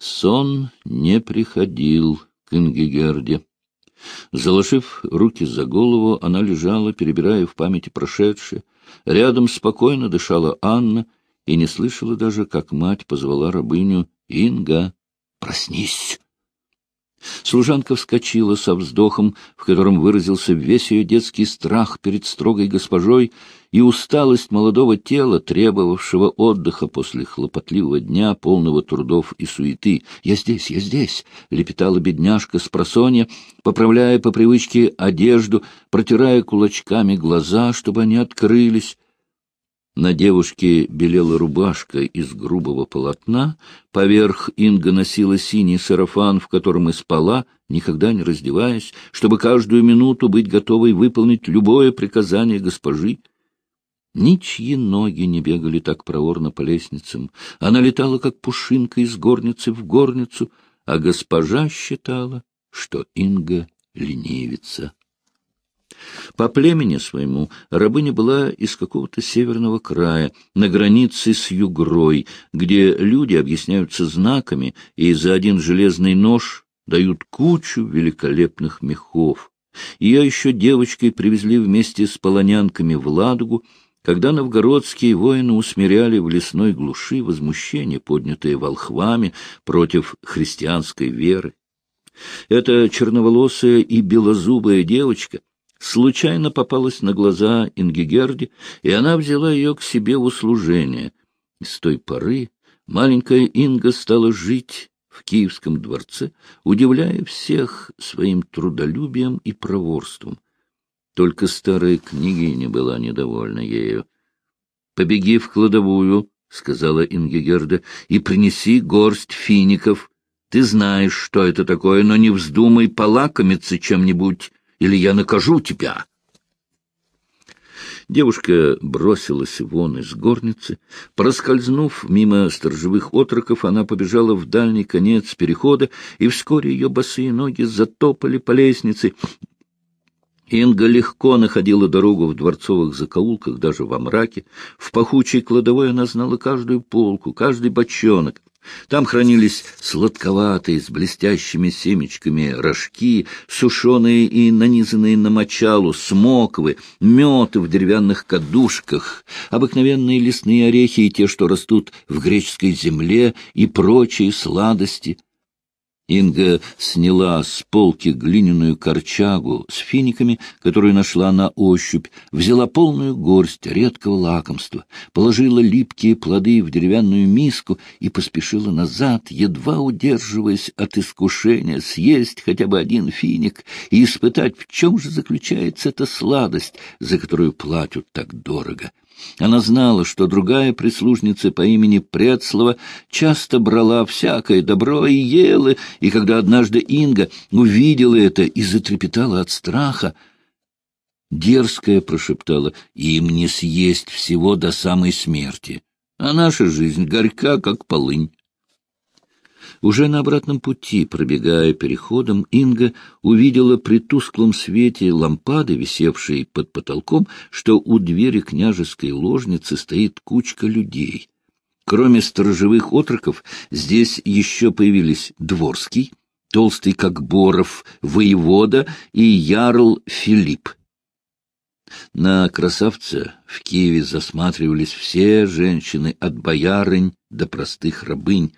Сон не приходил к Ингигерде. Заложив руки за голову, она лежала, перебирая в памяти прошедшее. Рядом спокойно дышала Анна и не слышала даже, как мать позвала рабыню «Инга, проснись!». Служанка вскочила со вздохом, в котором выразился весь ее детский страх перед строгой госпожой и усталость молодого тела, требовавшего отдыха после хлопотливого дня, полного трудов и суеты. «Я здесь, я здесь!» — лепетала бедняжка с просонья, поправляя по привычке одежду, протирая кулачками глаза, чтобы они открылись. На девушке белела рубашка из грубого полотна, поверх Инга носила синий сарафан, в котором и спала, никогда не раздеваясь, чтобы каждую минуту быть готовой выполнить любое приказание госпожи. Ничьи ноги не бегали так проворно по лестницам. Она летала, как пушинка из горницы в горницу, а госпожа считала, что Инга ленивится. По племени своему рабыня была из какого-то северного края, на границе с Югрой, где люди объясняются знаками и за один железный нож дают кучу великолепных мехов. Ее еще девочкой привезли вместе с полонянками в Ладогу, когда новгородские воины усмиряли в лесной глуши возмущение, поднятое волхвами против христианской веры. Эта черноволосая и белозубая девочка случайно попалась на глаза Ингигерде, и она взяла ее к себе в услужение. И с той поры маленькая Инга стала жить в Киевском дворце, удивляя всех своим трудолюбием и проворством. Только старая княгиня была недовольна ею. — Побеги в кладовую, — сказала Ингигерда, — и принеси горсть фиников. Ты знаешь, что это такое, но не вздумай полакомиться чем-нибудь или я накажу тебя. Девушка бросилась вон из горницы. Проскользнув мимо сторожевых отроков, она побежала в дальний конец перехода, и вскоре ее босые ноги затопали по лестнице. Инга легко находила дорогу в дворцовых закоулках, даже во мраке. В пахучей кладовой она знала каждую полку, каждый бочонок. Там хранились сладковатые, с блестящими семечками рожки, сушеные и нанизанные на мочалу, смоквы, мед в деревянных кадушках, обыкновенные лесные орехи и те, что растут в греческой земле, и прочие сладости — Инга сняла с полки глиняную корчагу с финиками, которую нашла на ощупь, взяла полную горсть редкого лакомства, положила липкие плоды в деревянную миску и поспешила назад, едва удерживаясь от искушения съесть хотя бы один финик и испытать, в чем же заключается эта сладость, за которую платят так дорого. Она знала, что другая прислужница по имени Предслова часто брала всякое добро и ела, и когда однажды Инга увидела это и затрепетала от страха, дерзкая прошептала, «Им не съесть всего до самой смерти, а наша жизнь горька, как полынь». Уже на обратном пути, пробегая переходом, Инга увидела при тусклом свете лампады, висевшей под потолком, что у двери княжеской ложницы стоит кучка людей. Кроме сторожевых отроков, здесь еще появились Дворский, толстый как Боров, воевода и ярл Филипп. На красавца в Киеве засматривались все женщины от боярынь до простых рабынь.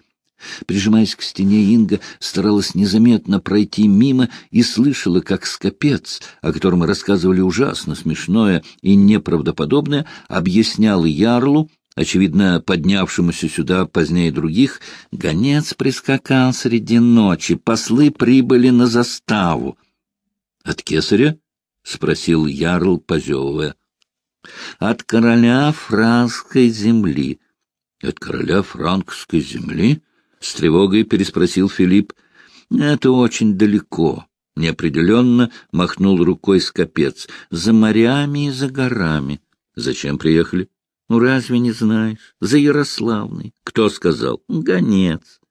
Прижимаясь к стене, Инга старалась незаметно пройти мимо и слышала, как скопец, о котором рассказывали ужасно смешное и неправдоподобное, объяснял Ярлу, очевидно, поднявшемуся сюда позднее других, гонец прискакал среди ночи, послы прибыли на заставу. — От кесаря? — спросил Ярл, позевывая. — От короля франкской земли. — От короля франкской земли? — с тревогой переспросил Филипп. — Это очень далеко. Неопределенно махнул рукой скопец. За морями и за горами. — Зачем приехали? — Ну, разве не знаешь? За Ярославной. — Кто сказал? — Гонец.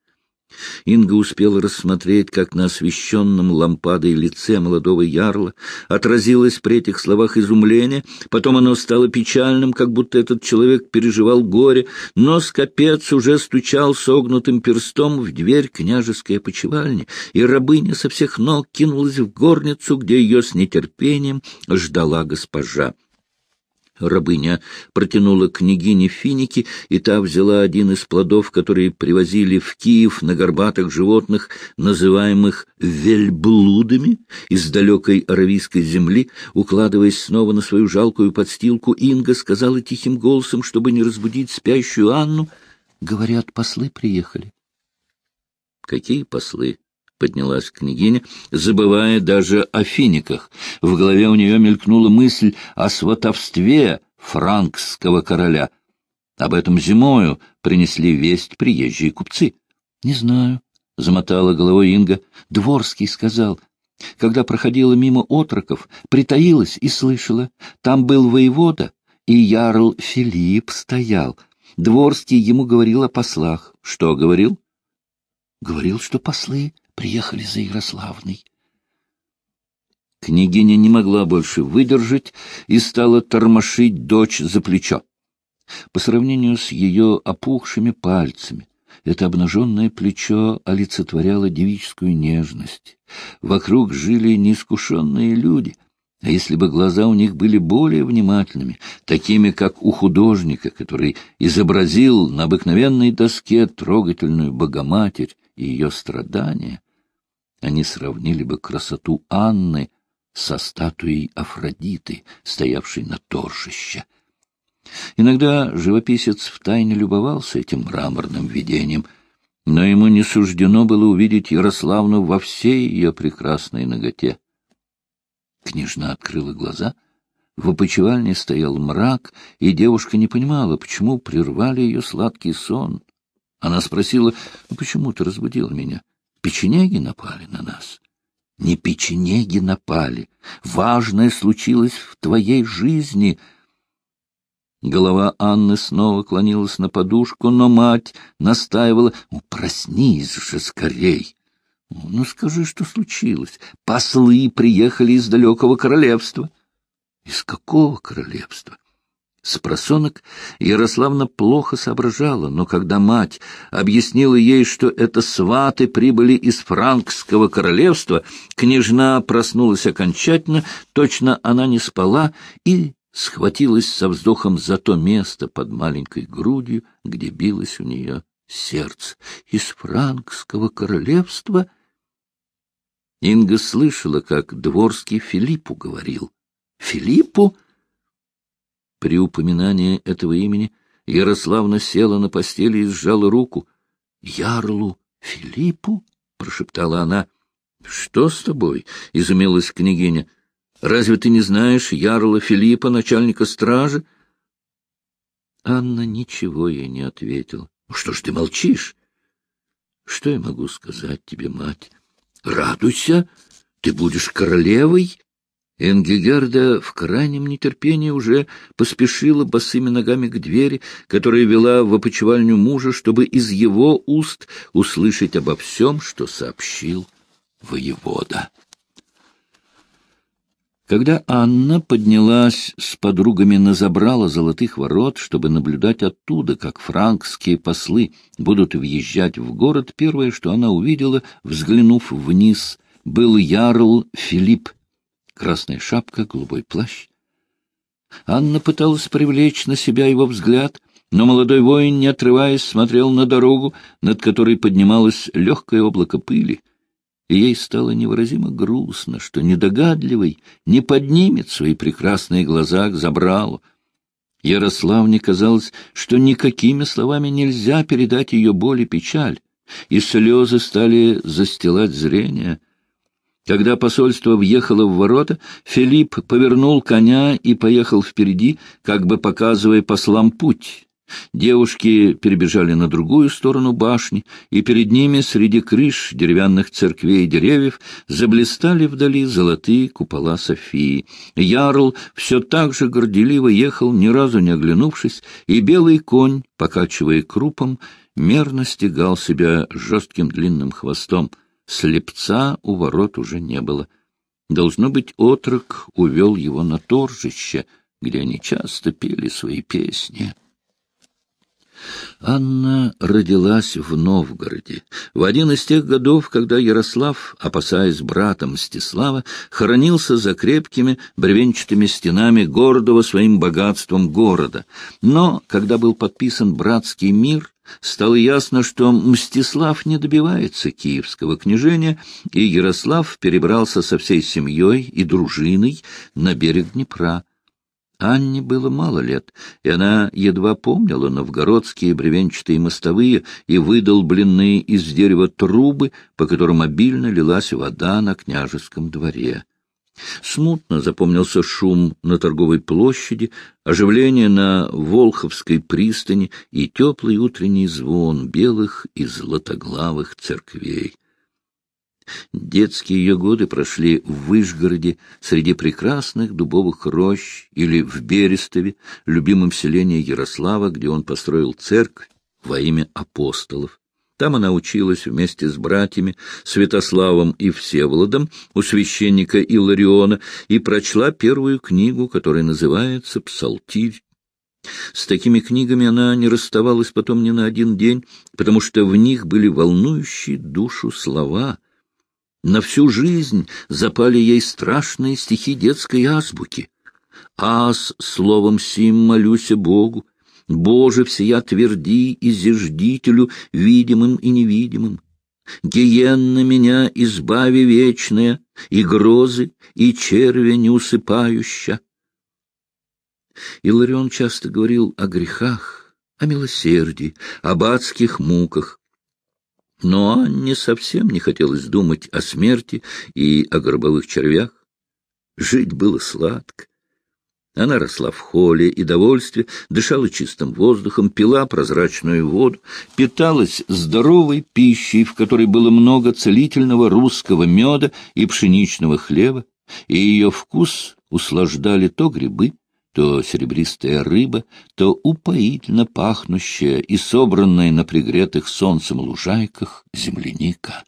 Инга успела рассмотреть, как на освещенном лампадой лице молодого ярла отразилось при этих словах изумление, потом оно стало печальным, как будто этот человек переживал горе, но скопец уже стучал согнутым перстом в дверь княжеской опочивальни, и рабыня со всех ног кинулась в горницу, где ее с нетерпением ждала госпожа. Рабыня протянула княгине финики, и та взяла один из плодов, которые привозили в Киев на горбатых животных, называемых вельблудами, из далекой аравийской земли, укладываясь снова на свою жалкую подстилку, Инга сказала тихим голосом, чтобы не разбудить спящую Анну, «Говорят, послы приехали». «Какие послы?» Поднялась княгиня, забывая даже о финиках. В голове у нее мелькнула мысль о сватовстве франкского короля. Об этом зимою принесли весть приезжие купцы. — Не знаю, — замотала головой Инга. Дворский сказал. Когда проходила мимо отроков, притаилась и слышала. Там был воевода, и ярл Филипп стоял. Дворский ему говорил о послах. Что говорил? — Говорил, что послы приехали за Ярославной. Княгиня не могла больше выдержать и стала тормошить дочь за плечо. По сравнению с ее опухшими пальцами, это обнаженное плечо олицетворяло девическую нежность. Вокруг жили неискушенные люди, а если бы глаза у них были более внимательными, такими, как у художника, который изобразил на обыкновенной доске трогательную Богоматерь и ее страдания, они сравнили бы красоту Анны со статуей Афродиты, стоявшей на торжище. Иногда живописец втайне любовался этим мраморным видением, но ему не суждено было увидеть Ярославну во всей ее прекрасной ноготе. Княжна открыла глаза. В опочивальне стоял мрак, и девушка не понимала, почему прервали ее сладкий сон. Она спросила, «Ну, почему ты разбудила меня? Печенеги напали на нас. Не печенеги напали. Важное случилось в твоей жизни. Голова Анны снова клонилась на подушку, но мать настаивала. «Ну, проснись же скорей!» «Ну, скажи, что случилось. Послы приехали из далекого королевства». «Из какого королевства?» С просонок Ярославна плохо соображала, но когда мать объяснила ей, что это сваты прибыли из франкского королевства, княжна проснулась окончательно, точно она не спала и схватилась со вздохом за то место под маленькой грудью, где билось у нее сердце. Из франкского королевства Инга слышала, как Дворский Филиппу говорил. «Филиппу?» При упоминании этого имени Ярославна села на постели и сжала руку. — Ярлу Филиппу? — прошептала она. — Что с тобой? — изумилась княгиня. — Разве ты не знаешь Ярла Филиппа, начальника стражи? Анна ничего ей не ответила. — Что ж ты молчишь? — Что я могу сказать тебе, мать? — Радуйся, ты будешь королевой. Энгигерда в крайнем нетерпении уже поспешила босыми ногами к двери, которая вела в опочивальню мужа, чтобы из его уст услышать обо всем, что сообщил воевода. Когда Анна поднялась с подругами на забрало золотых ворот, чтобы наблюдать оттуда, как франкские послы будут въезжать в город, первое, что она увидела, взглянув вниз, был ярл Филипп, красная шапка, голубой плащ. Анна пыталась привлечь на себя его взгляд, но молодой воин, не отрываясь, смотрел на дорогу, над которой поднималось легкое облако пыли, и ей стало невыразимо грустно, что недогадливый не поднимет свои прекрасные глаза к забралу. Ярославне казалось, что никакими словами нельзя передать ее боль и печаль, и слезы стали застилать зрение — когда посольство въехало в ворота, Филипп повернул коня и поехал впереди, как бы показывая послам путь. Девушки перебежали на другую сторону башни, и перед ними среди крыш деревянных церквей и деревьев заблистали вдали золотые купола Софии. Ярл все так же горделиво ехал, ни разу не оглянувшись, и белый конь, покачивая крупом, мерно стегал себя жестким длинным хвостом. Слепца у ворот уже не было. Должно быть, отрок увел его на торжище, где они часто пели свои песни. Анна родилась в Новгороде, в один из тех годов, когда Ярослав, опасаясь брата Мстислава, хоронился за крепкими бревенчатыми стенами гордого своим богатством города. Но, когда был подписан братский мир, стало ясно, что Мстислав не добивается киевского княжения, и Ярослав перебрался со всей семьей и дружиной на берег Днепра. Анне было мало лет, и она едва помнила новгородские бревенчатые мостовые и выдолбленные из дерева трубы, по которым обильно лилась вода на княжеском дворе. Смутно запомнился шум на торговой площади, оживление на Волховской пристани и теплый утренний звон белых и златоглавых церквей. Детские ее годы прошли в Выжгороде, среди прекрасных дубовых рощ или в Берестове, любимом селении Ярослава, где он построил церковь во имя апостолов. Там она училась вместе с братьями Святославом и Всеволодом у священника Илариона и прочла первую книгу, которая называется «Псалтирь». С такими книгами она не расставалась потом ни на один день, потому что в них были волнующие душу слова — на всю жизнь запали ей страшные стихи детской азбуки. «Аз, словом сим молюся Богу, Боже, всея тверди и зиждителю, видимым и невидимым. Гиенна меня избави вечная, и грозы, и червя неусыпающа». Иларион часто говорил о грехах, о милосердии, об адских муках, но Анне совсем не хотелось думать о смерти и о гробовых червях. Жить было сладко. Она росла в холле и довольстве, дышала чистым воздухом, пила прозрачную воду, питалась здоровой пищей, в которой было много целительного русского меда и пшеничного хлеба, и ее вкус услаждали то грибы, то серебристая рыба, то упоительно пахнущая и собранная на пригретых солнцем лужайках земляника.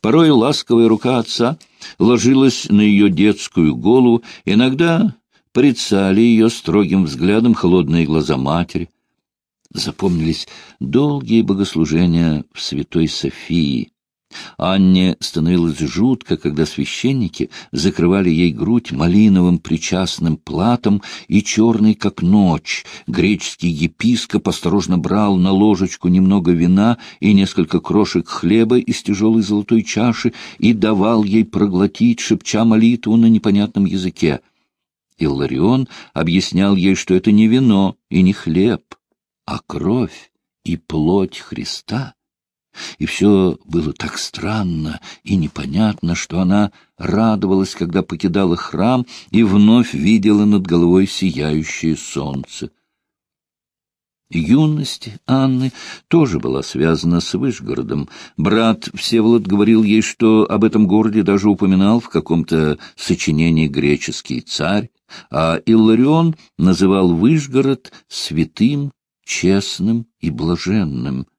Порой ласковая рука отца ложилась на ее детскую голову, иногда прицали ее строгим взглядом холодные глаза матери. Запомнились долгие богослужения в Святой Софии, Анне становилось жутко, когда священники закрывали ей грудь малиновым причастным платом и черный, как ночь. Греческий епископ осторожно брал на ложечку немного вина и несколько крошек хлеба из тяжелой золотой чаши и давал ей проглотить, шепча молитву на непонятном языке. Илларион объяснял ей, что это не вино и не хлеб, а кровь и плоть Христа. И все было так странно и непонятно, что она радовалась, когда покидала храм и вновь видела над головой сияющее солнце. Юность Анны тоже была связана с Вышгородом. Брат Всеволод говорил ей, что об этом городе даже упоминал в каком-то сочинении греческий царь, а Илларион называл Вышгород святым, честным и блаженным —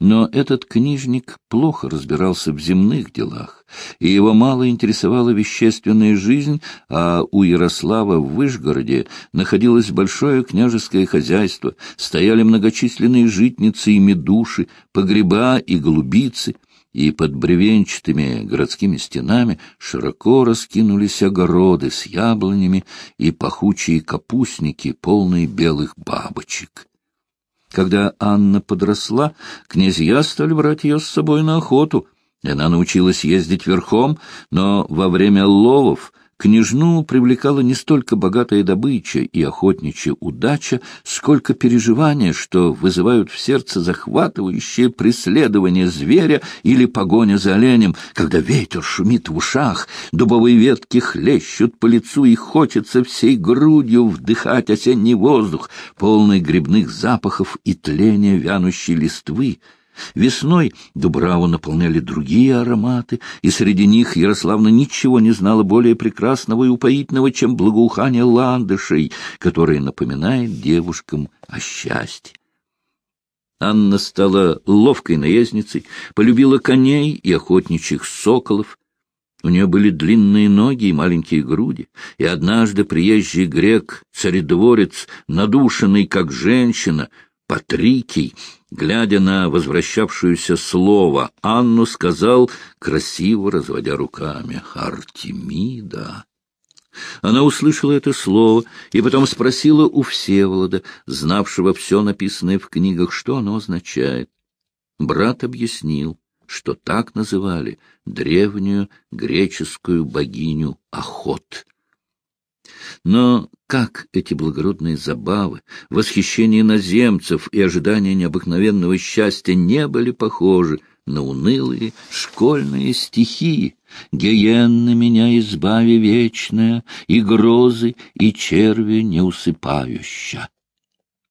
но этот книжник плохо разбирался в земных делах, и его мало интересовала вещественная жизнь, а у Ярослава в Вышгороде находилось большое княжеское хозяйство, стояли многочисленные житницы и медуши, погреба и голубицы, и под бревенчатыми городскими стенами широко раскинулись огороды с яблонями и пахучие капустники, полные белых бабочек. Когда Анна подросла, князья стали брать ее с собой на охоту, она научилась ездить верхом, но во время ловов Княжну привлекала не столько богатая добыча и охотничья удача, сколько переживания, что вызывают в сердце захватывающее преследование зверя или погоня за оленем, когда ветер шумит в ушах, дубовые ветки хлещут по лицу и хочется всей грудью вдыхать осенний воздух, полный грибных запахов и тления вянущей листвы. Весной Дубраву наполняли другие ароматы, и среди них Ярославна ничего не знала более прекрасного и упоительного, чем благоухание ландышей, которое напоминает девушкам о счастье. Анна стала ловкой наездницей, полюбила коней и охотничьих соколов. У нее были длинные ноги и маленькие груди, и однажды приезжий грек, царедворец, надушенный как женщина, Патрикий, глядя на возвращавшуюся слово, Анну сказал, красиво разводя руками, «Артемида». Она услышала это слово и потом спросила у Всеволода, знавшего все написанное в книгах, что оно означает. Брат объяснил, что так называли древнюю греческую богиню Охот. Но как эти благородные забавы, восхищение иноземцев и ожидание необыкновенного счастья не были похожи на унылые школьные стихи «Гиенна меня избави вечная, и грозы, и черви неусыпающая».